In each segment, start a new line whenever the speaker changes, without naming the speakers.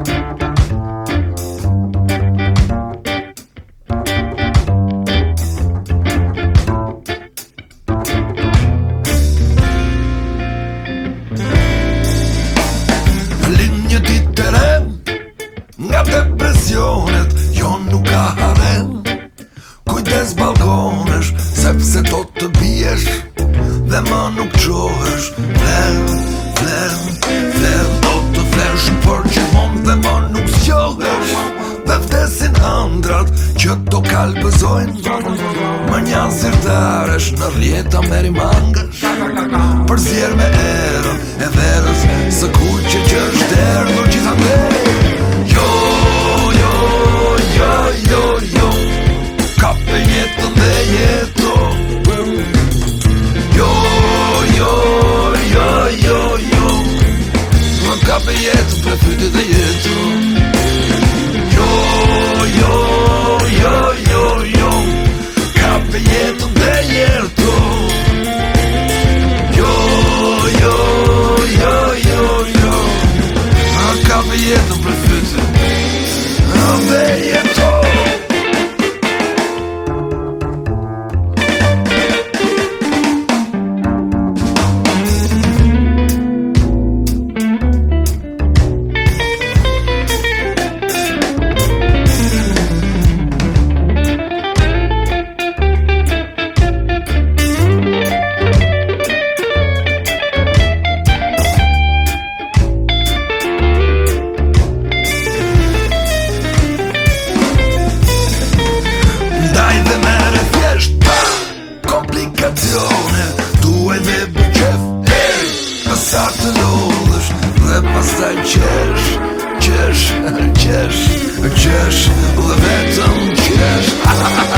Flim një Nga depresionet Jo nuk ka harem Kujtës balkonës Sepse të të pjesh Dhe ma nuk qohës Flim, flim fjalë bëzojnë Më njanë sërtare është në rjetë a meri mangë Për zjerë me erën e verës Së ku që që është derë që të me Jo, jo, jo, jo, jo Ka për jetën dhe jeto Jo, jo, jo, jo, jo Më ka për jetën për fytit dhe jeto Jo, jo, jo Oh, man, yeah. Ndaj dhe me rëthjesht Komplikacione Duhet me bëqef hey! Pasar të lodhësh Dhe pas qesh Qesh, qesh Qesh, dhe vetëm qesh Ha ha ha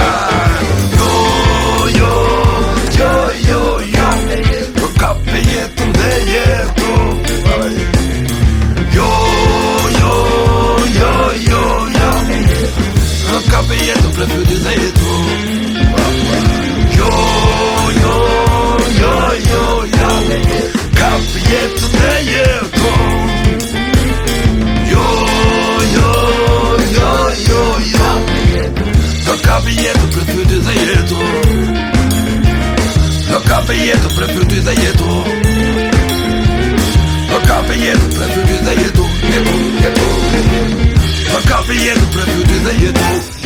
jetu Ple fyu dy dhe jetu Jo, jo, jo, jo, ja Kap jetu dhe jetu Jo, jo, jo, jo, ja Do kap jetu ple fyu dy dhe jetu Do kap jetu ple fyu dy dhe jetu Jetu, prefyu ty dhe jetu, jetu, jetu Për kafe jetu,